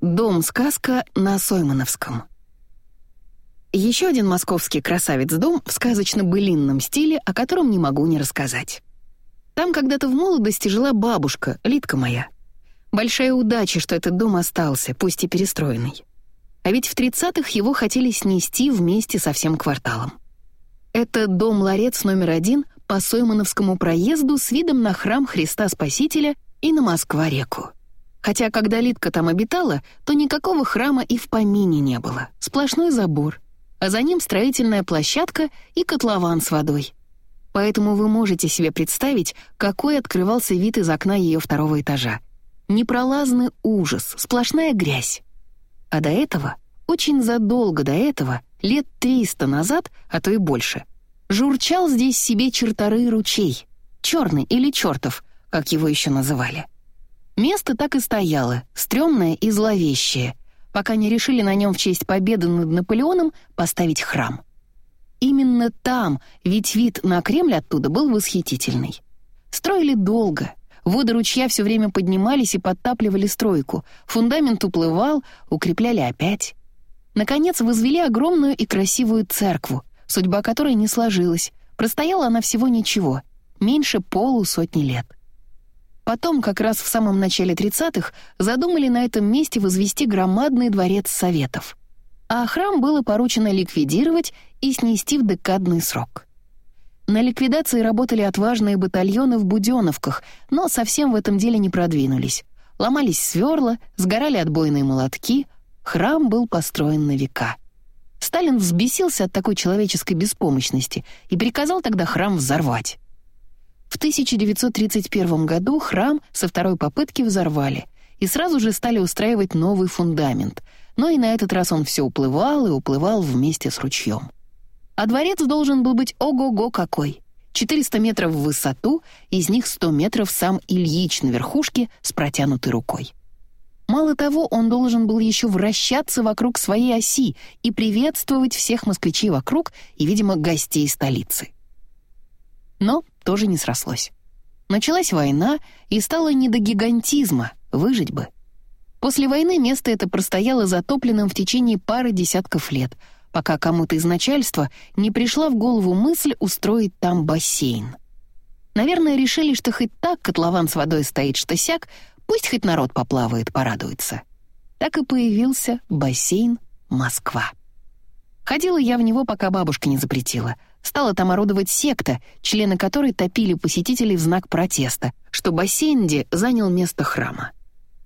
Дом-сказка на Соймановском. Еще один московский красавец-дом в сказочно-былинном стиле, о котором не могу не рассказать. Там когда-то в молодости жила бабушка, Литка моя. Большая удача, что этот дом остался, пусть и перестроенный. А ведь в 30-х его хотели снести вместе со всем кварталом. Это дом-ларец номер один по Соймановскому проезду с видом на храм Христа Спасителя и на Москва-реку. Хотя, когда Литка там обитала, то никакого храма и в помине не было. Сплошной забор. А за ним строительная площадка и котлован с водой. Поэтому вы можете себе представить, какой открывался вид из окна ее второго этажа. Непролазный ужас, сплошная грязь. А до этого, очень задолго до этого, лет триста назад, а то и больше, журчал здесь себе черторый ручей. Черный или чертов, как его еще называли. Место так и стояло, стрёмное и зловещее, пока не решили на нем в честь победы над Наполеоном поставить храм. Именно там, ведь вид на Кремль оттуда был восхитительный. Строили долго, воды ручья все время поднимались и подтапливали стройку, фундамент уплывал, укрепляли опять. Наконец возвели огромную и красивую церкву, судьба которой не сложилась, простояла она всего ничего, меньше полусотни лет. Потом, как раз в самом начале 30-х, задумали на этом месте возвести громадный дворец Советов. А храм было поручено ликвидировать и снести в декадный срок. На ликвидации работали отважные батальоны в Будённовках, но совсем в этом деле не продвинулись. Ломались сверла, сгорали отбойные молотки, храм был построен на века. Сталин взбесился от такой человеческой беспомощности и приказал тогда храм взорвать. В 1931 году храм со второй попытки взорвали и сразу же стали устраивать новый фундамент, но и на этот раз он все уплывал и уплывал вместе с ручьем. А дворец должен был быть ого-го какой! 400 метров в высоту, из них 100 метров сам Ильич на верхушке с протянутой рукой. Мало того, он должен был еще вращаться вокруг своей оси и приветствовать всех москвичей вокруг и, видимо, гостей столицы. Но тоже не срослось. Началась война, и стало не до гигантизма, выжить бы. После войны место это простояло затопленным в течение пары десятков лет, пока кому-то из начальства не пришла в голову мысль устроить там бассейн. Наверное, решили, что хоть так котлован с водой стоит что сяк, пусть хоть народ поплавает, порадуется. Так и появился бассейн «Москва». Ходила я в него, пока бабушка не запретила — стала там орудовать секта, члены которой топили посетителей в знак протеста, что бассейнде занял место храма.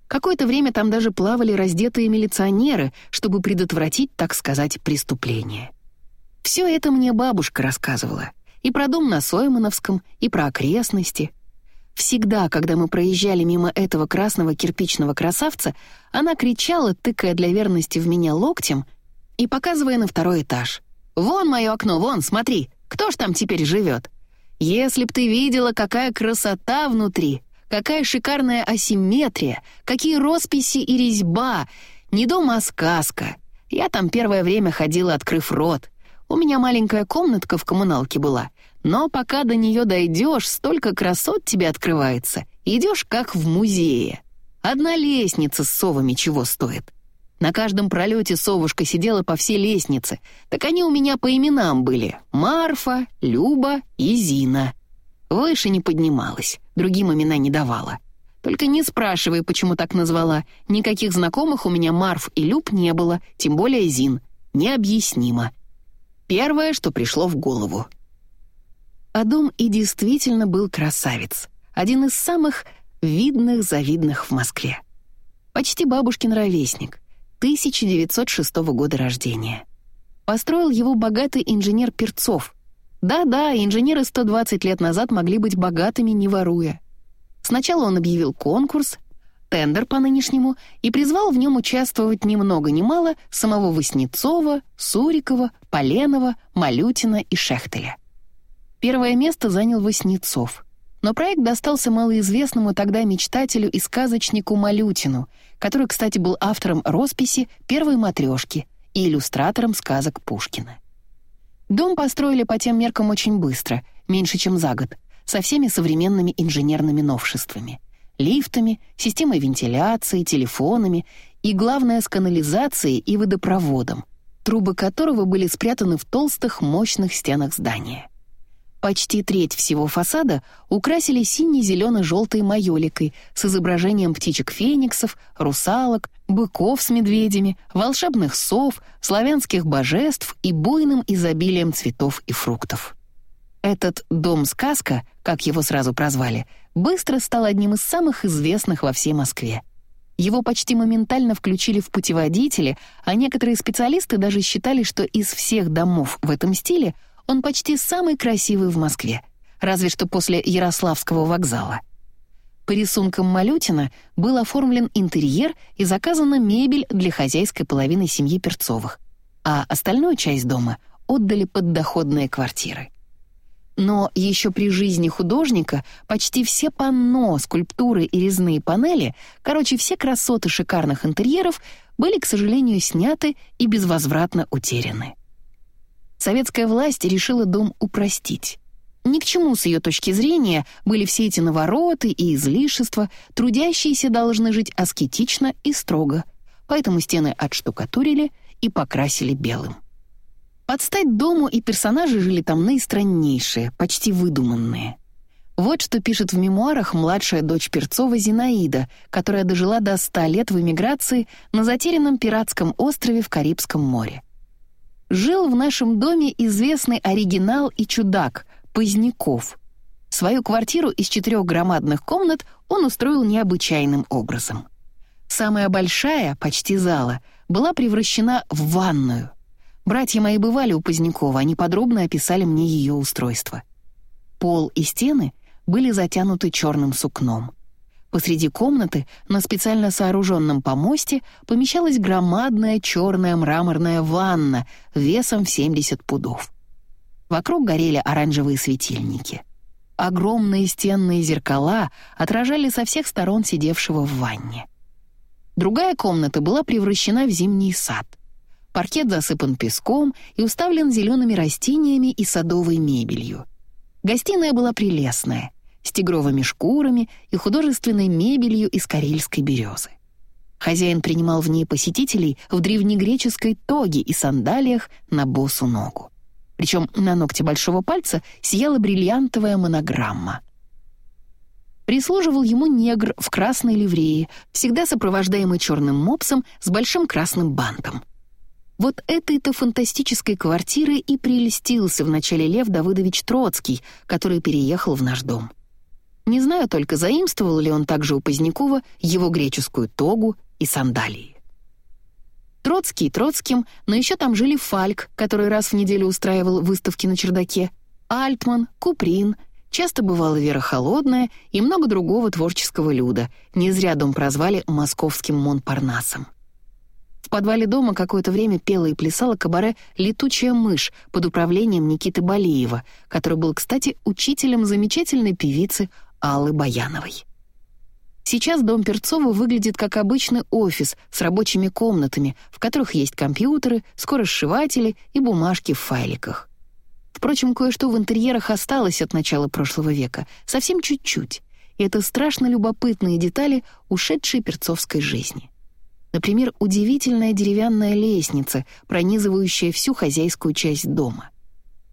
Какое-то время там даже плавали раздетые милиционеры, чтобы предотвратить, так сказать, преступление. Все это мне бабушка рассказывала. И про дом на Соймановском, и про окрестности. Всегда, когда мы проезжали мимо этого красного кирпичного красавца, она кричала, тыкая для верности в меня локтем и показывая на второй этаж. «Вон мое окно, вон, смотри, кто ж там теперь живет? Если б ты видела, какая красота внутри, какая шикарная асимметрия, какие росписи и резьба. Не дом, а сказка. Я там первое время ходила, открыв рот. У меня маленькая комнатка в коммуналке была, но пока до нее дойдешь, столько красот тебе открывается. Идешь как в музее. Одна лестница с совами чего стоит. На каждом пролете совушка сидела по всей лестнице. Так они у меня по именам были. Марфа, Люба и Зина. Выше не поднималась, другим имена не давала. Только не спрашивай, почему так назвала. Никаких знакомых у меня Марф и Люб не было, тем более Зин. Необъяснимо. Первое, что пришло в голову. А дом и действительно был красавец. Один из самых видных-завидных в Москве. Почти бабушкин ровесник. 1906 года рождения. Построил его богатый инженер Перцов. Да-да, инженеры 120 лет назад могли быть богатыми, не воруя. Сначала он объявил конкурс, тендер по-нынешнему, и призвал в нем участвовать ни много ни мало самого Васнецова, Сурикова, Поленова, Малютина и Шехтеля. Первое место занял Васнецов. Но проект достался малоизвестному тогда мечтателю и сказочнику Малютину, который, кстати, был автором росписи «Первой матрешки» и иллюстратором сказок Пушкина. Дом построили по тем меркам очень быстро, меньше чем за год, со всеми современными инженерными новшествами — лифтами, системой вентиляции, телефонами и, главное, с канализацией и водопроводом, трубы которого были спрятаны в толстых, мощных стенах здания. Почти треть всего фасада украсили сине-зелено-желтой майоликой с изображением птичек-фениксов, русалок, быков с медведями, волшебных сов, славянских божеств и буйным изобилием цветов и фруктов. Этот «дом-сказка», как его сразу прозвали, быстро стал одним из самых известных во всей Москве. Его почти моментально включили в путеводители, а некоторые специалисты даже считали, что из всех домов в этом стиле – он почти самый красивый в Москве, разве что после Ярославского вокзала. По рисункам Малютина был оформлен интерьер и заказана мебель для хозяйской половины семьи Перцовых, а остальную часть дома отдали под доходные квартиры. Но еще при жизни художника почти все панно, скульптуры и резные панели, короче, все красоты шикарных интерьеров были, к сожалению, сняты и безвозвратно утеряны советская власть решила дом упростить. Ни к чему с ее точки зрения были все эти навороты и излишества, трудящиеся должны жить аскетично и строго, поэтому стены отштукатурили и покрасили белым. Под стать дому и персонажи жили там наистраннейшие, почти выдуманные. Вот что пишет в мемуарах младшая дочь Перцова Зинаида, которая дожила до ста лет в эмиграции на затерянном пиратском острове в Карибском море жил в нашем доме известный оригинал и чудак Поздняков. Свою квартиру из четырех громадных комнат он устроил необычайным образом. Самая большая, почти зала, была превращена в ванную. Братья мои бывали у Позднякова, они подробно описали мне ее устройство. Пол и стены были затянуты черным сукном — Посреди комнаты на специально сооруженном помосте помещалась громадная черная мраморная ванна весом в 70 пудов. Вокруг горели оранжевые светильники. Огромные стенные зеркала отражали со всех сторон сидевшего в ванне. Другая комната была превращена в зимний сад. Паркет засыпан песком и уставлен зелеными растениями и садовой мебелью. Гостиная была прелестная — с тигровыми шкурами и художественной мебелью из карельской березы. Хозяин принимал в ней посетителей в древнегреческой тоге и сандалиях на босу ногу. Причем на ногте большого пальца сияла бриллиантовая монограмма. Прислуживал ему негр в красной ливрее, всегда сопровождаемый черным мопсом с большим красным бантом. Вот этой-то фантастической квартирой и прелестился начале Лев Давыдович Троцкий, который переехал в наш дом. Не знаю только, заимствовал ли он также у Позднякова его греческую тогу и сандалии. Троцкий Троцким, но еще там жили Фальк, который раз в неделю устраивал выставки на чердаке, Альтман, Куприн, часто бывала Вера Холодная и много другого творческого люда. Не зря дом прозвали «Московским Монпарнасом». В подвале дома какое-то время пела и плясала кабаре «Летучая мышь» под управлением Никиты Балиева, который был, кстати, учителем замечательной певицы Аллы Баяновой. Сейчас дом Перцова выглядит как обычный офис с рабочими комнатами, в которых есть компьютеры, скоросшиватели и бумажки в файликах. Впрочем, кое-что в интерьерах осталось от начала прошлого века, совсем чуть-чуть, и это страшно любопытные детали ушедшей перцовской жизни. Например, удивительная деревянная лестница, пронизывающая всю хозяйскую часть дома.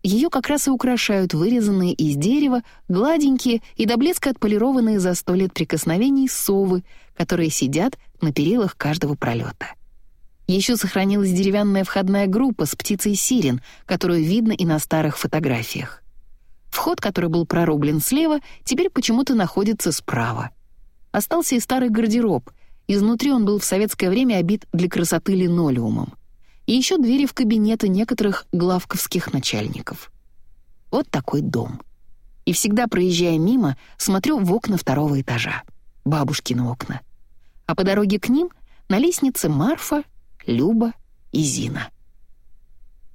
Ее как раз и украшают вырезанные из дерева, гладенькие и до блеска отполированные за сто лет прикосновений совы, которые сидят на перилах каждого пролета. Еще сохранилась деревянная входная группа с птицей сирен, которую видно и на старых фотографиях. Вход, который был прорублен слева, теперь почему-то находится справа. Остался и старый гардероб. Изнутри он был в советское время обит для красоты линолеумом и еще двери в кабинеты некоторых главковских начальников. Вот такой дом. И всегда, проезжая мимо, смотрю в окна второго этажа, бабушкины окна. А по дороге к ним на лестнице Марфа, Люба и Зина.